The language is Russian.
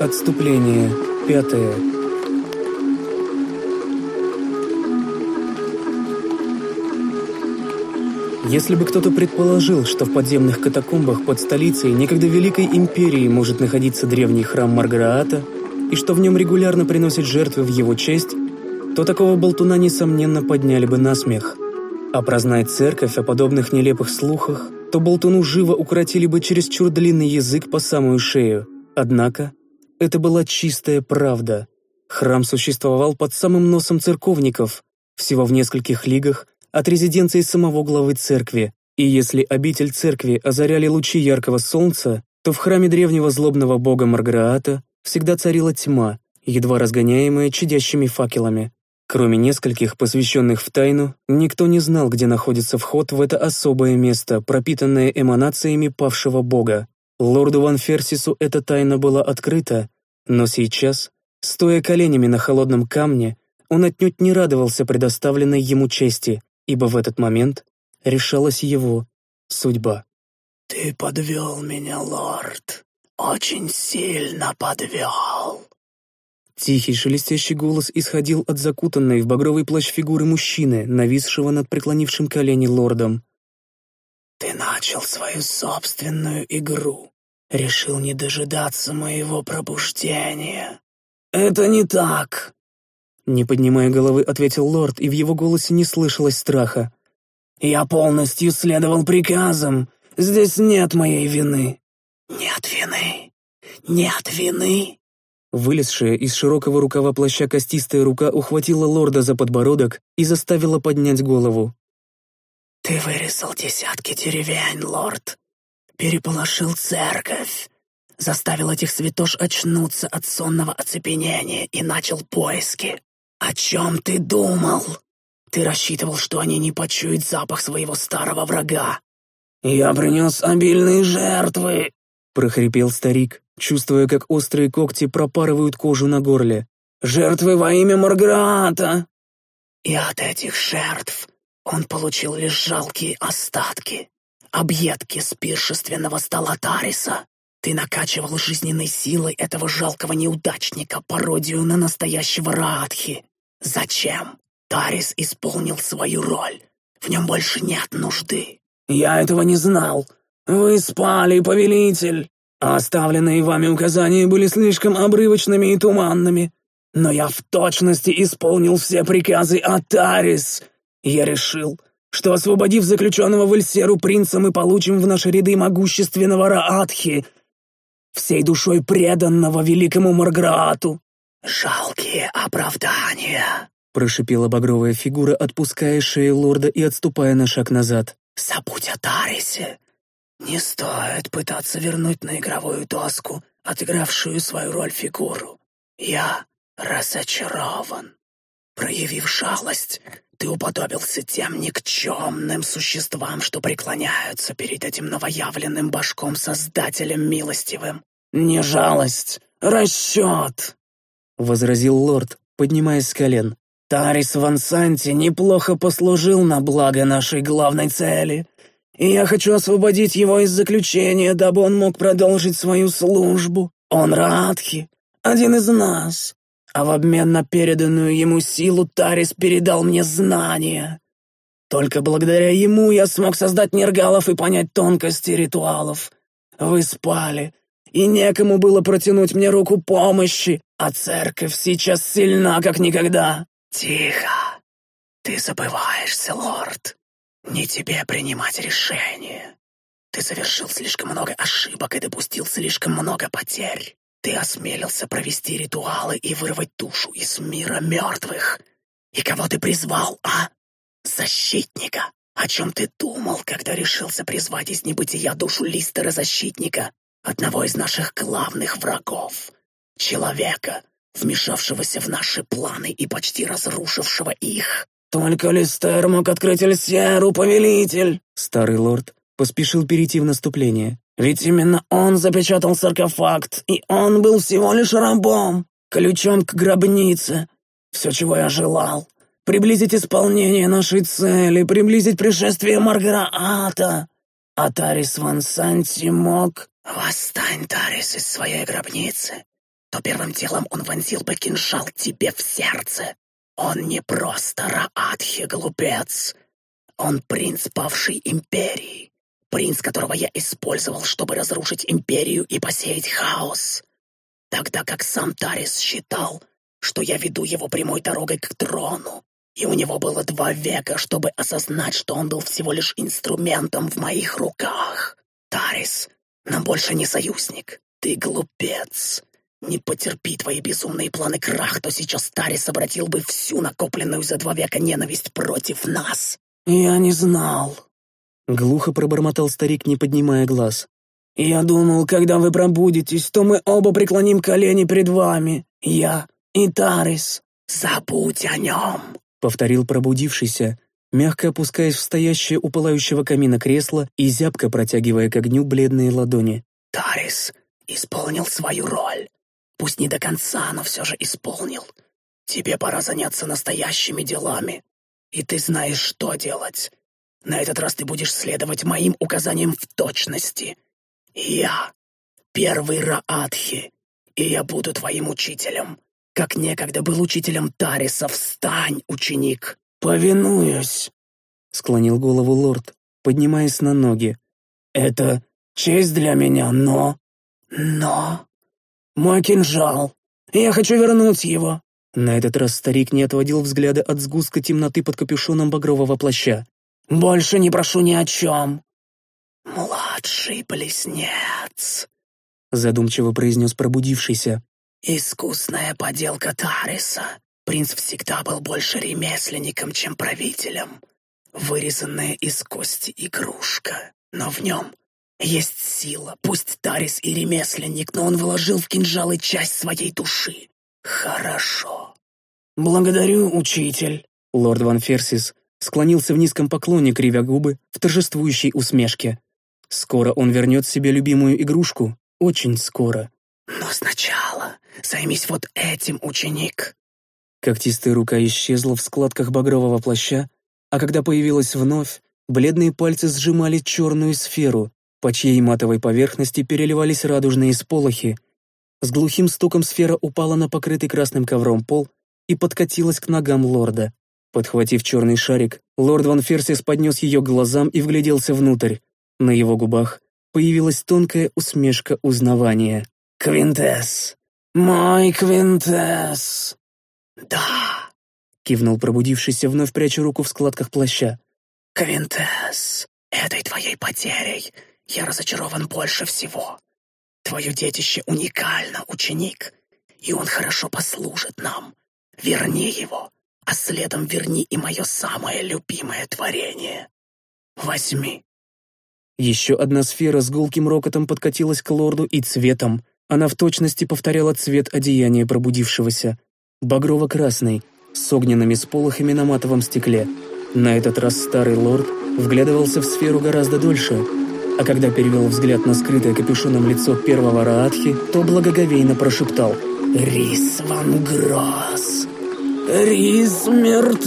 Отступление. Пятое. Если бы кто-то предположил, что в подземных катакомбах под столицей некогда Великой Империи может находиться древний храм Маргараата, и что в нем регулярно приносят жертвы в его честь, то такого болтуна, несомненно, подняли бы на смех. А прознать церковь о подобных нелепых слухах, то болтуну живо укоротили бы чересчур длинный язык по самую шею. Однако это была чистая правда. Храм существовал под самым носом церковников, всего в нескольких лигах от резиденции самого главы церкви, и если обитель церкви озаряли лучи яркого солнца, то в храме древнего злобного бога Марграата всегда царила тьма, едва разгоняемая чадящими факелами. Кроме нескольких, посвященных в тайну, никто не знал, где находится вход в это особое место, пропитанное эманациями павшего бога. Лорду Ван Ферсису эта тайна была открыта, но сейчас, стоя коленями на холодном камне, он отнюдь не радовался предоставленной ему чести, ибо в этот момент решалась его судьба. «Ты подвел меня, лорд, очень сильно подвел». Тихий шелестящий голос исходил от закутанной в багровый плащ фигуры мужчины, нависшего над преклонившим колени лордом. «Ты начал свою собственную игру, решил не дожидаться моего пробуждения. Это не так!» Не поднимая головы, ответил лорд, и в его голосе не слышалось страха. «Я полностью следовал приказам. Здесь нет моей вины». «Нет вины? Нет вины?» Вылезшая из широкого рукава плаща костистая рука ухватила лорда за подбородок и заставила поднять голову. «Ты вырезал десятки деревень, лорд. Переполошил церковь. Заставил этих святош очнуться от сонного оцепенения и начал поиски. «О чем ты думал? Ты рассчитывал, что они не почуют запах своего старого врага?» «Я принес обильные жертвы», — прохрипел старик, чувствуя, как острые когти пропарывают кожу на горле. «Жертвы во имя Марграта!» «И от этих жертв он получил лишь жалкие остатки, объедки с пиршественного стола Тариса. Ты накачивал жизненной силой этого жалкого неудачника пародию на настоящего Раадхи. Зачем? Тарис исполнил свою роль. В нем больше нет нужды. Я этого не знал. Вы спали, повелитель. А оставленные вами указания были слишком обрывочными и туманными. Но я в точности исполнил все приказы от Тарис. Я решил, что, освободив заключенного в Эльсеру принца, мы получим в наши ряды могущественного Раатхи, всей душой преданного великому Марграату. «Жалкие оправдания», — прошипела багровая фигура, отпуская шею лорда и отступая на шаг назад. «Забудь о Тарисе. Не стоит пытаться вернуть на игровую доску отыгравшую свою роль фигуру. Я разочарован. Проявив жалость, ты уподобился тем никчемным существам, что преклоняются перед этим новоявленным башком-создателем милостивым. Не жалость, расчет!» — возразил лорд, поднимаясь с колен. «Тарис Ван Санти неплохо послужил на благо нашей главной цели, и я хочу освободить его из заключения, дабы он мог продолжить свою службу. Он Радхи, один из нас, а в обмен на переданную ему силу Тарис передал мне знания. Только благодаря ему я смог создать нергалов и понять тонкости ритуалов. Вы спали, и некому было протянуть мне руку помощи, а церковь сейчас сильна, как никогда. Тихо. Ты забываешься, лорд. Не тебе принимать решения. Ты совершил слишком много ошибок и допустил слишком много потерь. Ты осмелился провести ритуалы и вырвать душу из мира мертвых. И кого ты призвал, а? Защитника. О чем ты думал, когда решился призвать из небытия душу Листера-защитника? одного из наших главных врагов, человека, вмешавшегося в наши планы и почти разрушившего их. Только Листер мог открыть Эльсеру, повелитель. Старый лорд поспешил перейти в наступление. Ведь именно он запечатал саркофакт, и он был всего лишь рабом, ключом к гробнице. Все, чего я желал. Приблизить исполнение нашей цели, приблизить пришествие Маргараата. А Тарис Ван Санти мог... «Восстань, Тарис, из своей гробницы то первым делом он вонзил бы кинжал тебе в сердце. Он не просто Раадхи, глупец. Он принц павшей империи. Принц, которого я использовал, чтобы разрушить империю и посеять хаос. Тогда как сам Тарис считал, что я веду его прямой дорогой к трону, и у него было два века, чтобы осознать, что он был всего лишь инструментом в моих руках. Тарис, нам больше не союзник. Ты глупец. Не потерпи твои безумные планы крах, то сейчас Тарис обратил бы всю накопленную за два века ненависть против нас. Я не знал. Глухо пробормотал старик, не поднимая глаз. «Я думал, когда вы пробудетесь, то мы оба преклоним колени перед вами. Я и Тарис. Забудь о нем!» — повторил пробудившийся, мягко опускаясь в стоящее у пылающего камина кресло и зябко протягивая к огню бледные ладони. «Тарис исполнил свою роль. Пусть не до конца, но все же исполнил. Тебе пора заняться настоящими делами. И ты знаешь, что делать. На этот раз ты будешь следовать моим указаниям в точности. Я — первый Раадхи, и я буду твоим учителем. Как некогда был учителем Тариса, встань, ученик, повинуюсь!» Склонил голову лорд, поднимаясь на ноги. «Это честь для меня, но... но... Мой кинжал! Я хочу вернуть его!» На этот раз старик не отводил взгляда от сгустка темноты под капюшоном багрового плаща. «Больше не прошу ни о чем!» «Младший близнец!» Задумчиво произнес пробудившийся. «Искусная поделка Тариса. Принц всегда был больше ремесленником, чем правителем. Вырезанная из кости игрушка. Но в нем есть сила. Пусть Тарис и ремесленник, но он вложил в кинжалы часть своей души. Хорошо. Благодарю, учитель. Лорд Ван Ферсис склонился в низком поклоне, кривя губы, в торжествующей усмешке. Скоро он вернет себе любимую игрушку. Очень скоро. Но сначала займись вот этим, ученик. Когтистая рука исчезла в складках багрового плаща, а когда появилась вновь, бледные пальцы сжимали черную сферу, по чьей матовой поверхности переливались радужные сполохи. С глухим стуком сфера упала на покрытый красным ковром пол и подкатилась к ногам лорда. Подхватив черный шарик, лорд Ван Ферсис поднес ее к глазам и вгляделся внутрь. На его губах появилась тонкая усмешка узнавания. «Квинтесс! Мой Квинтесс!» «Да!» — кивнул пробудившийся, вновь пряча руку в складках плаща. «Квинтесс, этой твоей потерей я разочарован больше всего. Твое детище уникально, ученик, и он хорошо послужит нам. Верни его, а следом верни и мое самое любимое творение. Возьми». Еще одна сфера с гулким рокотом подкатилась к лорду и цветом. Она в точности повторяла цвет одеяния пробудившегося. Багрово-красный, с огненными сполохами на матовом стекле. На этот раз старый лорд вглядывался в сферу гораздо дольше, а когда перевел взгляд на скрытое капюшоном лицо первого Раатхи, то благоговейно прошептал «Рис Ван Гросс! Рис мертвящий!»